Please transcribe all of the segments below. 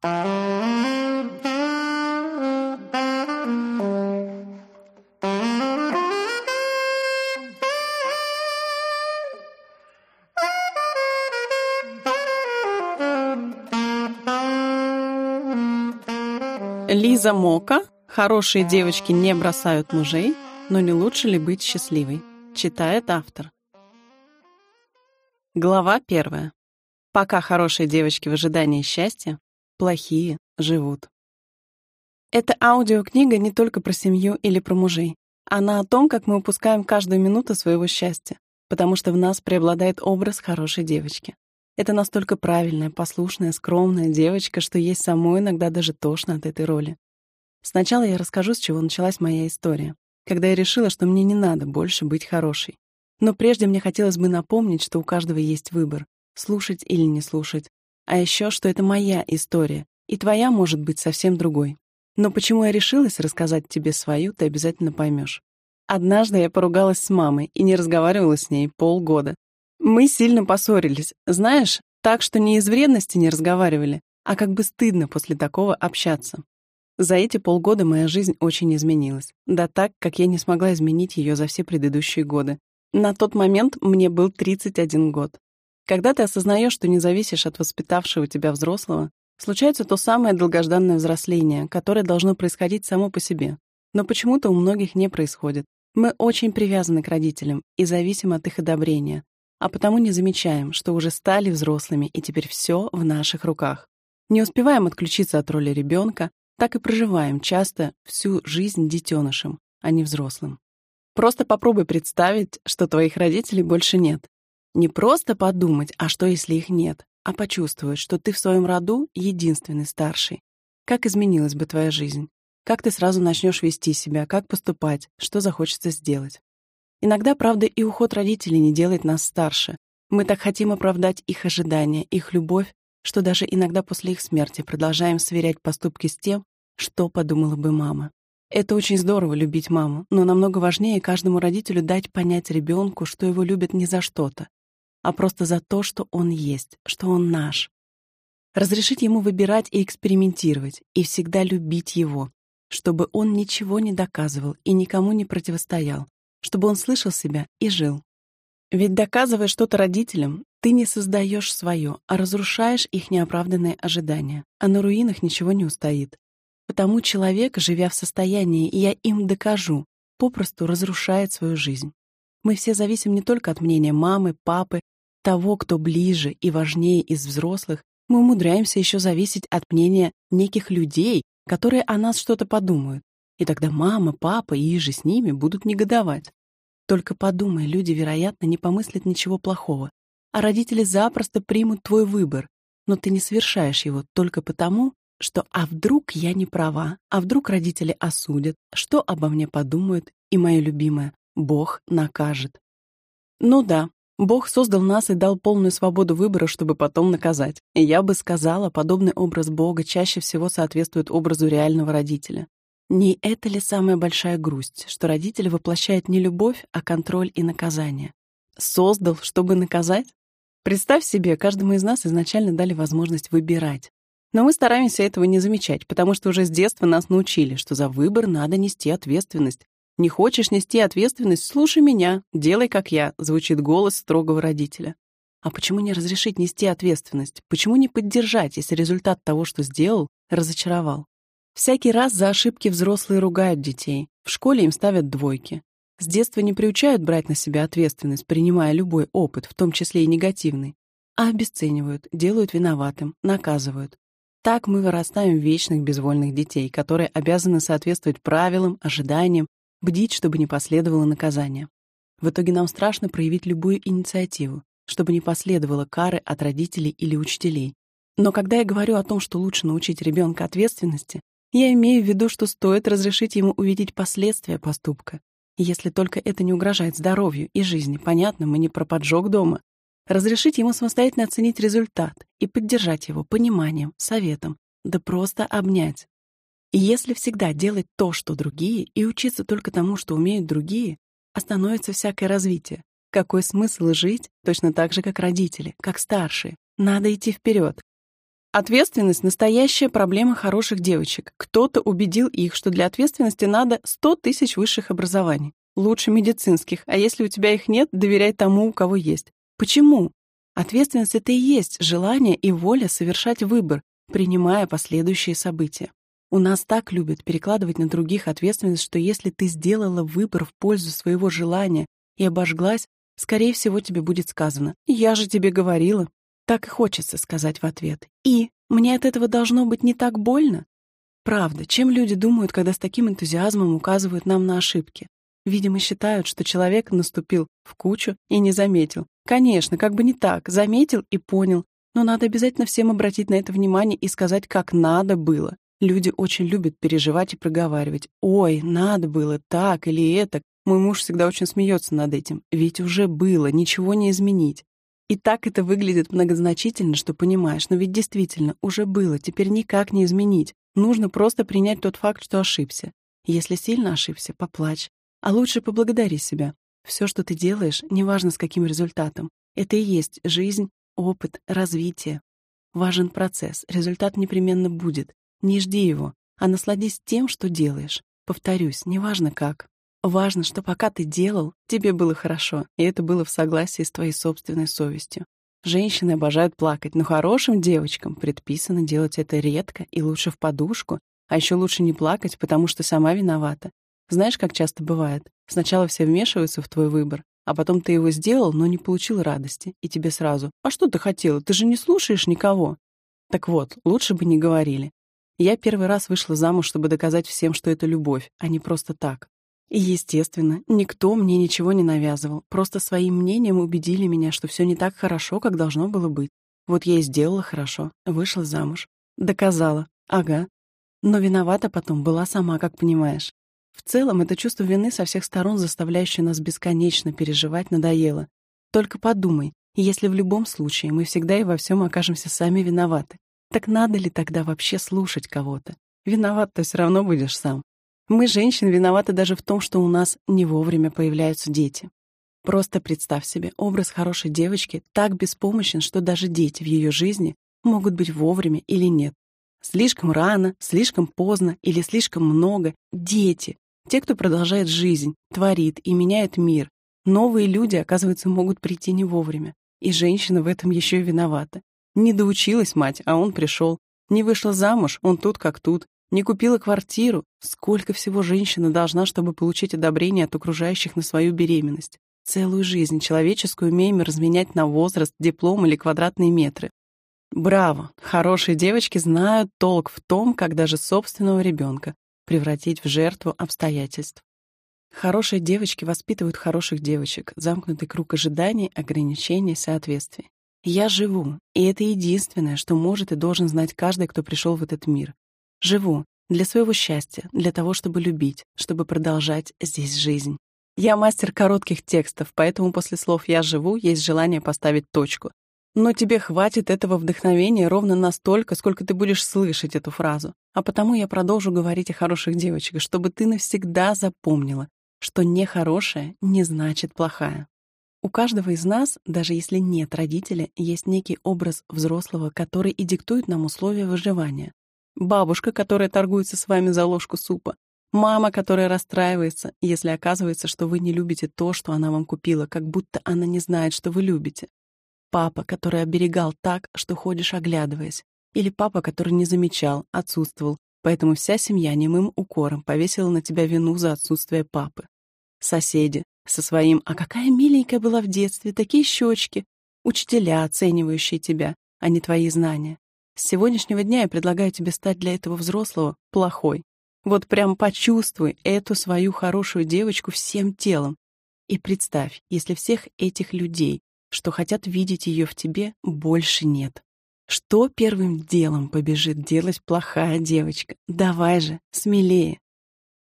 Лиза Мока «Хорошие девочки не бросают мужей, но не лучше ли быть счастливой?» Читает автор. Глава первая. Пока хорошие девочки в ожидании счастья, плохие живут. Эта аудиокнига не только про семью или про мужей. Она о том, как мы упускаем каждую минуту своего счастья, потому что в нас преобладает образ хорошей девочки. Это настолько правильная, послушная, скромная девочка, что есть самой иногда даже тошно от этой роли. Сначала я расскажу, с чего началась моя история, когда я решила, что мне не надо больше быть хорошей. Но прежде мне хотелось бы напомнить, что у каждого есть выбор — слушать или не слушать. А еще, что это моя история, и твоя может быть совсем другой. Но почему я решилась рассказать тебе свою, ты обязательно поймешь. Однажды я поругалась с мамой и не разговаривала с ней полгода, мы сильно поссорились, знаешь, так что не из вредности не разговаривали, а как бы стыдно после такого общаться. За эти полгода моя жизнь очень изменилась. Да так, как я не смогла изменить ее за все предыдущие годы. На тот момент мне был 31 год. Когда ты осознаешь, что не зависишь от воспитавшего тебя взрослого, случается то самое долгожданное взросление, которое должно происходить само по себе. Но почему-то у многих не происходит. Мы очень привязаны к родителям и зависим от их одобрения, а потому не замечаем, что уже стали взрослыми и теперь все в наших руках. Не успеваем отключиться от роли ребенка, так и проживаем часто всю жизнь детенышем, а не взрослым. Просто попробуй представить, что твоих родителей больше нет. Не просто подумать, а что если их нет, а почувствовать, что ты в своем роду единственный старший. Как изменилась бы твоя жизнь? Как ты сразу начнешь вести себя, как поступать, что захочется сделать? Иногда, правда, и уход родителей не делает нас старше. Мы так хотим оправдать их ожидания, их любовь, что даже иногда после их смерти продолжаем сверять поступки с тем, что подумала бы мама. Это очень здорово любить маму, но намного важнее каждому родителю дать понять ребенку, что его любят не за что-то, а просто за то, что он есть, что он наш. Разрешить ему выбирать и экспериментировать, и всегда любить его, чтобы он ничего не доказывал и никому не противостоял, чтобы он слышал себя и жил. Ведь доказывая что-то родителям, ты не создаешь свое, а разрушаешь их неоправданные ожидания, а на руинах ничего не устоит. Потому человек, живя в состоянии «я им докажу», попросту разрушает свою жизнь. Мы все зависим не только от мнения мамы, папы, того, кто ближе и важнее из взрослых, мы умудряемся еще зависеть от мнения неких людей, которые о нас что-то подумают. И тогда мама, папа и же с ними будут негодовать. Только подумай, люди, вероятно, не помыслят ничего плохого, а родители запросто примут твой выбор, но ты не совершаешь его только потому, что «а вдруг я не права, а вдруг родители осудят, что обо мне подумают, и мое любимое, Бог накажет». Ну да, Бог создал нас и дал полную свободу выбора, чтобы потом наказать. И я бы сказала, подобный образ Бога чаще всего соответствует образу реального родителя. Не это ли самая большая грусть, что родитель воплощает не любовь, а контроль и наказание? Создал, чтобы наказать? Представь себе, каждому из нас изначально дали возможность выбирать. Но мы стараемся этого не замечать, потому что уже с детства нас научили, что за выбор надо нести ответственность. Не хочешь нести ответственность, слушай меня, делай как я, звучит голос строгого родителя. А почему не разрешить нести ответственность? Почему не поддержать, если результат того, что сделал, разочаровал? Всякий раз за ошибки взрослые ругают детей. В школе им ставят двойки. С детства не приучают брать на себя ответственность, принимая любой опыт, в том числе и негативный, а обесценивают, делают виноватым, наказывают. Так мы вырастаем вечных безвольных детей, которые обязаны соответствовать правилам, ожиданиям, бдить, чтобы не последовало наказание. В итоге нам страшно проявить любую инициативу, чтобы не последовало кары от родителей или учителей. Но когда я говорю о том, что лучше научить ребенка ответственности, я имею в виду, что стоит разрешить ему увидеть последствия поступка. Если только это не угрожает здоровью и жизни, понятно, мы не про поджог дома. Разрешить ему самостоятельно оценить результат и поддержать его пониманием, советом, да просто обнять. И если всегда делать то, что другие, и учиться только тому, что умеют другие, остановится всякое развитие. Какой смысл жить точно так же, как родители, как старшие? Надо идти вперед. Ответственность – настоящая проблема хороших девочек. Кто-то убедил их, что для ответственности надо 100 тысяч высших образований. Лучше медицинских, а если у тебя их нет, доверяй тому, у кого есть. Почему? Ответственность — это и есть желание и воля совершать выбор, принимая последующие события. У нас так любят перекладывать на других ответственность, что если ты сделала выбор в пользу своего желания и обожглась, скорее всего, тебе будет сказано «Я же тебе говорила». Так и хочется сказать в ответ. И мне от этого должно быть не так больно. Правда, чем люди думают, когда с таким энтузиазмом указывают нам на ошибки? Видимо, считают, что человек наступил в кучу и не заметил. Конечно, как бы не так, заметил и понял. Но надо обязательно всем обратить на это внимание и сказать, как надо было. Люди очень любят переживать и проговаривать. «Ой, надо было так или это». Мой муж всегда очень смеется над этим. Ведь уже было, ничего не изменить. И так это выглядит многозначительно, что понимаешь, но ведь действительно уже было, теперь никак не изменить. Нужно просто принять тот факт, что ошибся. Если сильно ошибся, поплачь. А лучше поблагодари себя. Все, что ты делаешь, неважно с каким результатом, это и есть жизнь, опыт, развитие. Важен процесс, результат непременно будет. Не жди его, а насладись тем, что делаешь. Повторюсь, неважно как. Важно, что пока ты делал, тебе было хорошо, и это было в согласии с твоей собственной совестью. Женщины обожают плакать, но хорошим девочкам предписано делать это редко и лучше в подушку, а еще лучше не плакать, потому что сама виновата. Знаешь, как часто бывает? Сначала все вмешиваются в твой выбор, а потом ты его сделал, но не получил радости, и тебе сразу «А что ты хотела? Ты же не слушаешь никого». Так вот, лучше бы не говорили. Я первый раз вышла замуж, чтобы доказать всем, что это любовь, а не просто так. И, естественно, никто мне ничего не навязывал, просто своим мнением убедили меня, что все не так хорошо, как должно было быть. Вот я и сделала хорошо, вышла замуж. Доказала. Ага. Но виновата потом была сама, как понимаешь. В целом, это чувство вины со всех сторон, заставляющее нас бесконечно переживать, надоело. Только подумай, если в любом случае мы всегда и во всем окажемся сами виноваты, так надо ли тогда вообще слушать кого-то? Виноват-то все равно будешь сам. Мы, женщины, виноваты даже в том, что у нас не вовремя появляются дети. Просто представь себе, образ хорошей девочки так беспомощен, что даже дети в ее жизни могут быть вовремя или нет. Слишком рано, слишком поздно или слишком много. Дети. Те, кто продолжает жизнь, творит и меняет мир. Новые люди, оказывается, могут прийти не вовремя. И женщина в этом еще и виновата. Не доучилась мать, а он пришел. Не вышла замуж, он тут как тут. Не купила квартиру. Сколько всего женщина должна, чтобы получить одобрение от окружающих на свою беременность? Целую жизнь человеческую умеем разменять на возраст, диплом или квадратные метры. Браво! Хорошие девочки знают толк в том, как даже собственного ребенка превратить в жертву обстоятельств. Хорошие девочки воспитывают хороших девочек, замкнутый круг ожиданий, ограничений, соответствий. Я живу, и это единственное, что может и должен знать каждый, кто пришел в этот мир. Живу для своего счастья, для того, чтобы любить, чтобы продолжать здесь жизнь. Я мастер коротких текстов, поэтому после слов «я живу» есть желание поставить точку. Но тебе хватит этого вдохновения ровно настолько, сколько ты будешь слышать эту фразу. А потому я продолжу говорить о хороших девочках, чтобы ты навсегда запомнила, что нехорошая не значит плохая. У каждого из нас, даже если нет родителя, есть некий образ взрослого, который и диктует нам условия выживания бабушка, которая торгуется с вами за ложку супа, мама, которая расстраивается, если оказывается, что вы не любите то, что она вам купила, как будто она не знает, что вы любите. Папа, который оберегал так, что ходишь оглядываясь. Или папа, который не замечал, отсутствовал, поэтому вся семья немым укором повесила на тебя вину за отсутствие папы. Соседи со своим «А какая миленькая была в детстве, такие щечки!» Учителя, оценивающие тебя, а не твои знания. С сегодняшнего дня я предлагаю тебе стать для этого взрослого плохой. Вот прям почувствуй эту свою хорошую девочку всем телом. И представь, если всех этих людей, что хотят видеть ее в тебе, больше нет. Что первым делом побежит делать плохая девочка? Давай же, смелее.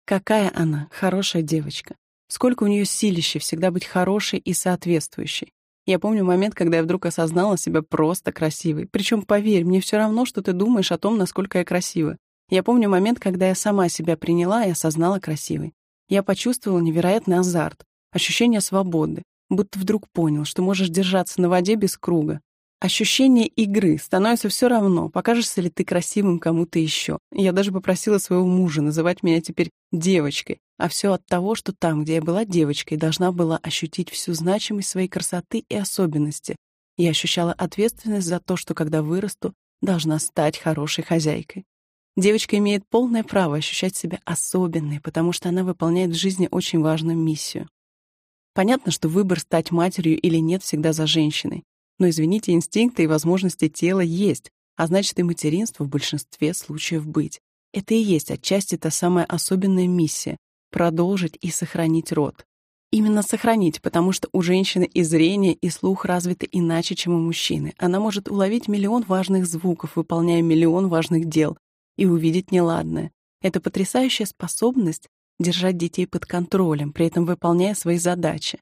Какая она, хорошая девочка. Сколько у нее силища всегда быть хорошей и соответствующей. Я помню момент, когда я вдруг осознала себя просто красивой. Причем, поверь, мне все равно, что ты думаешь о том, насколько я красива. Я помню момент, когда я сама себя приняла и осознала красивой. Я почувствовала невероятный азарт, ощущение свободы, будто вдруг понял, что можешь держаться на воде без круга. Ощущение игры становится все равно, покажешься ли ты красивым кому-то еще. Я даже попросила своего мужа называть меня теперь девочкой, а все от того, что там, где я была девочкой, должна была ощутить всю значимость своей красоты и особенности. Я ощущала ответственность за то, что когда вырасту, должна стать хорошей хозяйкой. Девочка имеет полное право ощущать себя особенной, потому что она выполняет в жизни очень важную миссию. Понятно, что выбор стать матерью или нет всегда за женщиной. Но, извините, инстинкты и возможности тела есть, а значит и материнство в большинстве случаев быть. Это и есть отчасти та самая особенная миссия — продолжить и сохранить род. Именно сохранить, потому что у женщины и зрение, и слух развиты иначе, чем у мужчины. Она может уловить миллион важных звуков, выполняя миллион важных дел, и увидеть неладное. Это потрясающая способность держать детей под контролем, при этом выполняя свои задачи.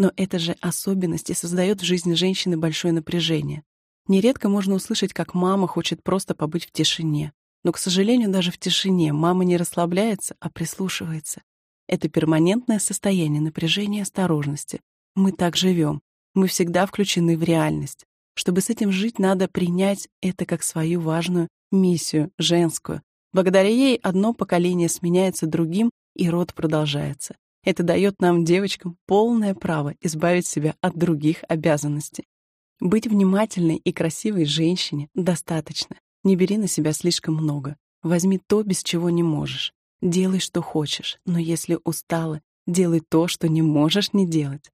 Но эта же особенность и создает в жизни женщины большое напряжение. Нередко можно услышать, как мама хочет просто побыть в тишине. Но, к сожалению, даже в тишине мама не расслабляется, а прислушивается. Это перманентное состояние напряжения и осторожности. Мы так живем. Мы всегда включены в реальность. Чтобы с этим жить, надо принять это как свою важную миссию, женскую. Благодаря ей одно поколение сменяется другим, и род продолжается. Это дает нам, девочкам, полное право избавить себя от других обязанностей. Быть внимательной и красивой женщине достаточно. Не бери на себя слишком много. Возьми то, без чего не можешь. Делай, что хочешь, но если устала, делай то, что не можешь не делать.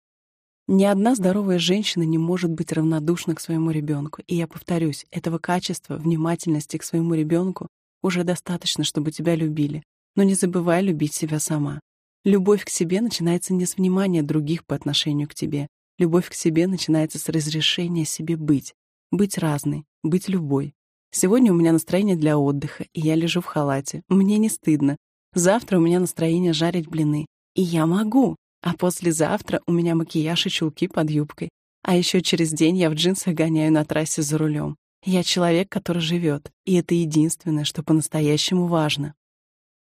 Ни одна здоровая женщина не может быть равнодушна к своему ребенку. И я повторюсь, этого качества, внимательности к своему ребенку уже достаточно, чтобы тебя любили. Но не забывай любить себя сама. Любовь к себе начинается не с внимания других по отношению к тебе. Любовь к себе начинается с разрешения себе быть. Быть разной, быть любой. Сегодня у меня настроение для отдыха, и я лежу в халате. Мне не стыдно. Завтра у меня настроение жарить блины. И я могу. А послезавтра у меня макияж и чулки под юбкой. А еще через день я в джинсах гоняю на трассе за рулем. Я человек, который живет, и это единственное, что по-настоящему важно.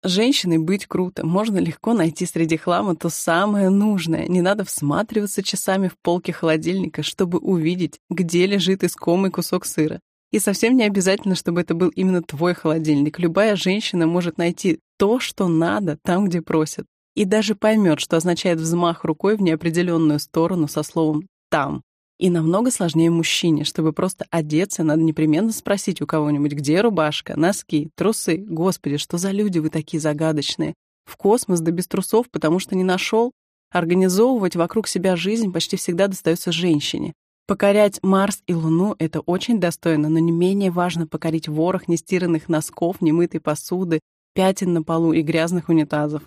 Женщиной быть круто. Можно легко найти среди хлама то самое нужное. Не надо всматриваться часами в полки холодильника, чтобы увидеть, где лежит искомый кусок сыра. И совсем не обязательно, чтобы это был именно твой холодильник. Любая женщина может найти то, что надо, там, где просят. И даже поймет, что означает взмах рукой в неопределенную сторону со словом «там». И намного сложнее мужчине, чтобы просто одеться, надо непременно спросить у кого-нибудь, где рубашка, носки, трусы. Господи, что за люди вы такие загадочные? В космос да без трусов, потому что не нашел? Организовывать вокруг себя жизнь почти всегда достается женщине. Покорять Марс и Луну — это очень достойно, но не менее важно покорить ворох нестиранных носков, немытой посуды, пятен на полу и грязных унитазов.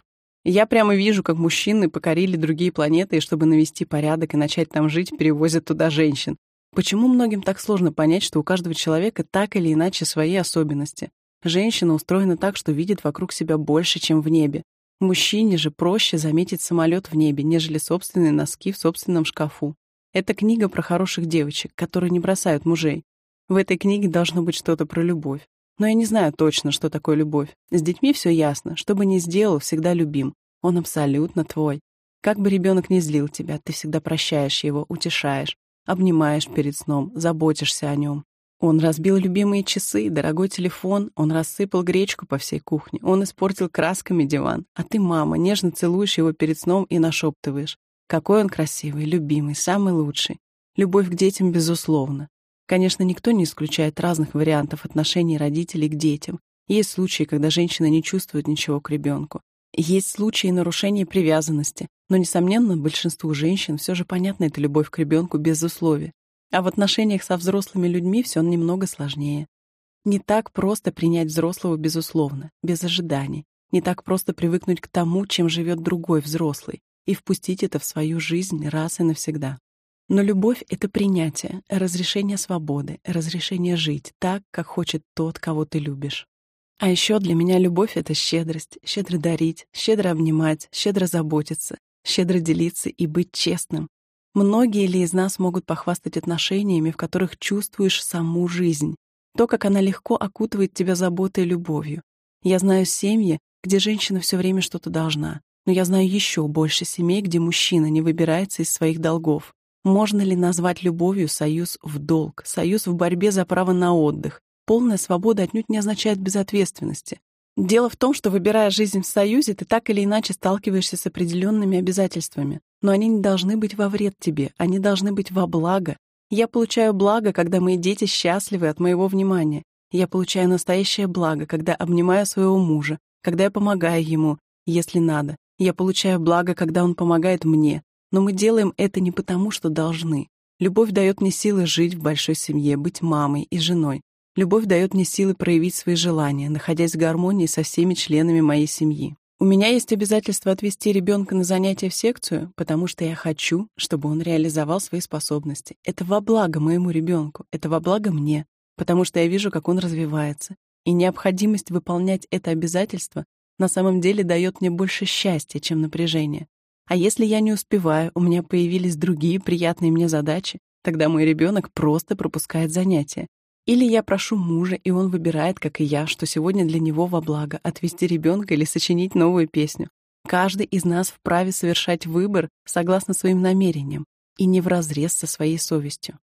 Я прямо вижу, как мужчины покорили другие планеты, и чтобы навести порядок и начать там жить, перевозят туда женщин. Почему многим так сложно понять, что у каждого человека так или иначе свои особенности? Женщина устроена так, что видит вокруг себя больше, чем в небе. Мужчине же проще заметить самолет в небе, нежели собственные носки в собственном шкафу. Это книга про хороших девочек, которые не бросают мужей. В этой книге должно быть что-то про любовь. Но я не знаю точно, что такое любовь. С детьми все ясно. Что бы ни сделал, всегда любим. Он абсолютно твой. Как бы ребенок ни злил тебя, ты всегда прощаешь его, утешаешь, обнимаешь перед сном, заботишься о нем. Он разбил любимые часы, дорогой телефон, он рассыпал гречку по всей кухне, он испортил красками диван, а ты, мама, нежно целуешь его перед сном и нашептываешь. Какой он красивый, любимый, самый лучший. Любовь к детям, безусловно. Конечно, никто не исключает разных вариантов отношений родителей к детям. Есть случаи, когда женщина не чувствует ничего к ребенку. Есть случаи нарушения привязанности, но, несомненно, большинству женщин все же понятна эта любовь к ребенку без условий. А в отношениях со взрослыми людьми все немного сложнее. Не так просто принять взрослого безусловно, без ожиданий. Не так просто привыкнуть к тому, чем живет другой взрослый, и впустить это в свою жизнь раз и навсегда. Но любовь — это принятие, разрешение свободы, разрешение жить так, как хочет тот, кого ты любишь. А еще для меня любовь — это щедрость, щедро дарить, щедро обнимать, щедро заботиться, щедро делиться и быть честным. Многие ли из нас могут похвастать отношениями, в которых чувствуешь саму жизнь, то, как она легко окутывает тебя заботой и любовью. Я знаю семьи, где женщина все время что-то должна, но я знаю еще больше семей, где мужчина не выбирается из своих долгов, Можно ли назвать любовью союз в долг, союз в борьбе за право на отдых? Полная свобода отнюдь не означает безответственности. Дело в том, что, выбирая жизнь в союзе, ты так или иначе сталкиваешься с определенными обязательствами. Но они не должны быть во вред тебе, они должны быть во благо. Я получаю благо, когда мои дети счастливы от моего внимания. Я получаю настоящее благо, когда обнимаю своего мужа, когда я помогаю ему, если надо. Я получаю благо, когда он помогает мне. Но мы делаем это не потому, что должны. Любовь дает мне силы жить в большой семье, быть мамой и женой. Любовь дает мне силы проявить свои желания, находясь в гармонии со всеми членами моей семьи. У меня есть обязательство отвести ребенка на занятия в секцию, потому что я хочу, чтобы он реализовал свои способности. Это во благо моему ребенку, это во благо мне, потому что я вижу, как он развивается. И необходимость выполнять это обязательство на самом деле дает мне больше счастья, чем напряжение. А если я не успеваю, у меня появились другие приятные мне задачи, тогда мой ребенок просто пропускает занятия. Или я прошу мужа, и он выбирает, как и я, что сегодня для него во благо отвести ребенка или сочинить новую песню. Каждый из нас вправе совершать выбор согласно своим намерениям и не вразрез со своей совестью.